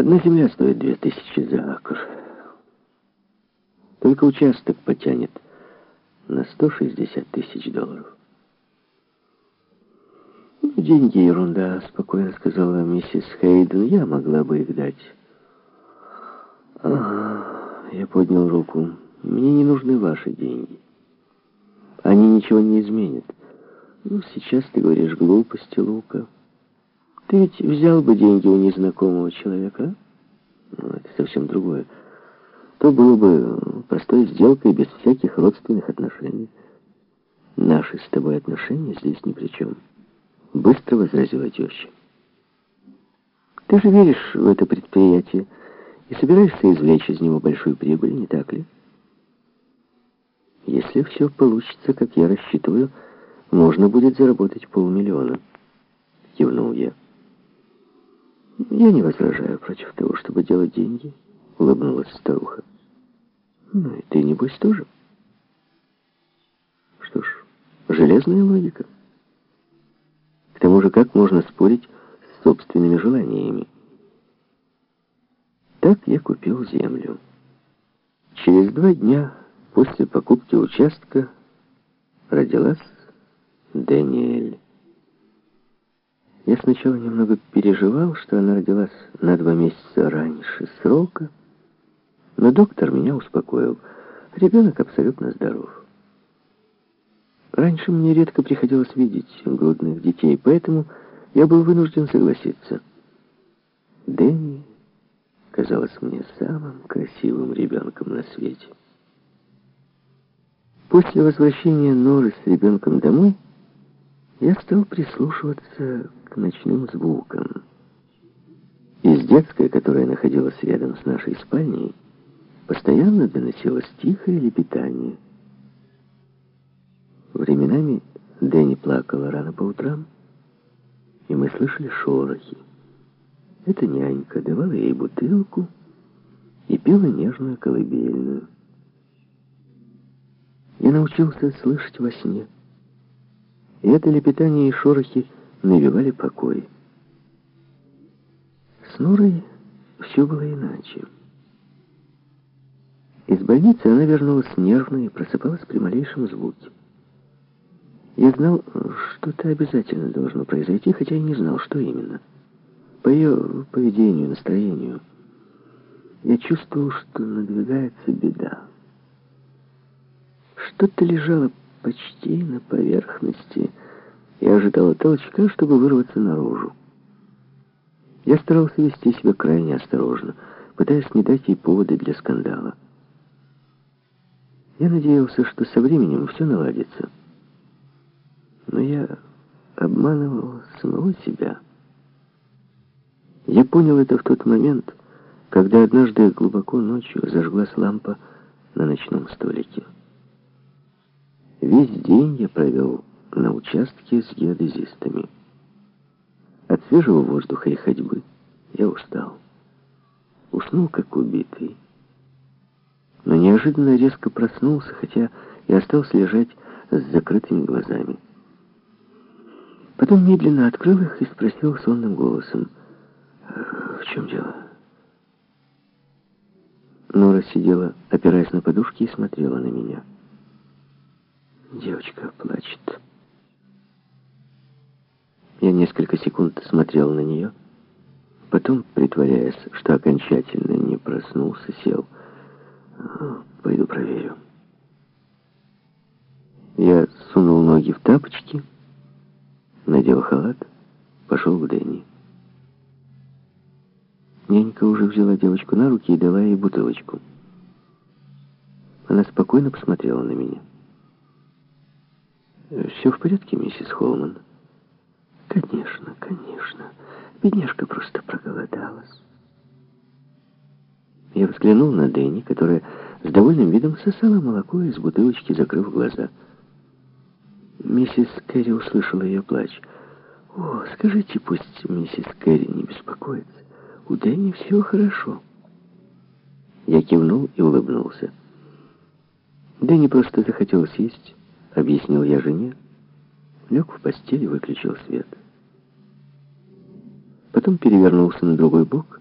Одна земля стоит две тысячи за акр. Только участок потянет на 160 тысяч долларов. «Ну, «Деньги — ерунда», — спокойно сказала миссис Хейден. «Я могла бы их дать». «Ага», — я поднял руку. «Мне не нужны ваши деньги. Они ничего не изменят. Ну, сейчас ты говоришь глупости, Лука». Ты ведь взял бы деньги у незнакомого человека, а? Ну, это совсем другое. То было бы простой сделкой без всяких родственных отношений. Наши с тобой отношения здесь ни при чем. Быстро возразила теща. Ты же веришь в это предприятие и собираешься извлечь из него большую прибыль, не так ли? Если все получится, как я рассчитываю, можно будет заработать полмиллиона. Кивнул я. «Я не возражаю против того, чтобы делать деньги», — улыбнулась старуха. «Ну и ты, небось, тоже?» «Что ж, железная логика. К тому же, как можно спорить с собственными желаниями?» Так я купил землю. Через два дня после покупки участка родилась Даниэль. Я сначала немного переживал, что она родилась на два месяца раньше срока, но доктор меня успокоил. Ребенок абсолютно здоров. Раньше мне редко приходилось видеть грудных детей, поэтому я был вынужден согласиться. Дэнни казалась мне самым красивым ребенком на свете. После возвращения Норы с ребенком домой я стал прислушиваться к ночным звукам. Из детской, которая находилась рядом с нашей спальней, постоянно доносилось тихое лепетание. Временами Дэнни плакала рано по утрам, и мы слышали шорохи. Эта нянька давала ей бутылку и пела нежную колыбельную. Я научился слышать во сне. И это лепетание и шорохи навевали покой. С Нурой все было иначе. Из больницы она вернулась нервной и просыпалась при малейшем звуке. Я знал, что-то обязательно должно произойти, хотя и не знал, что именно. По ее поведению, настроению. Я чувствовал, что надвигается беда. Что-то лежало почти на поверхности, я ожидала толчка, чтобы вырваться наружу. Я старался вести себя крайне осторожно, пытаясь не дать ей поводы для скандала. Я надеялся, что со временем все наладится. Но я обманывал самого себя. Я понял это в тот момент, когда однажды глубоко ночью зажглась лампа на ночном столике. Весь день я провел на участке с геодезистами. От свежего воздуха и ходьбы я устал. Уснул, как убитый. Но неожиданно резко проснулся, хотя и остался лежать с закрытыми глазами. Потом медленно открыл их и спросил сонным голосом, «В чем дело?» Нора сидела, опираясь на подушки, и смотрела на меня. Девочка плачет. Я несколько секунд смотрел на нее, потом, притворяясь, что окончательно не проснулся, сел. Пойду проверю. Я сунул ноги в тапочки, надел халат, пошел к Дэнни. Нянька уже взяла девочку на руки и дала ей бутылочку. Она спокойно посмотрела на меня. «Все в порядке, миссис Холман?» Конечно, конечно. Бедняжка просто проголодалась. Я взглянул на Дэнни, которая с довольным видом сосала молоко из бутылочки, закрыв глаза. Миссис Кэрри услышала ее плач. «О, скажите, пусть миссис Кэрри не беспокоится. У Дэнни все хорошо». Я кивнул и улыбнулся. Дэнни просто захотел съесть, объяснил я жене. Лег в постель и выключил свет. Перевернулся на другой бок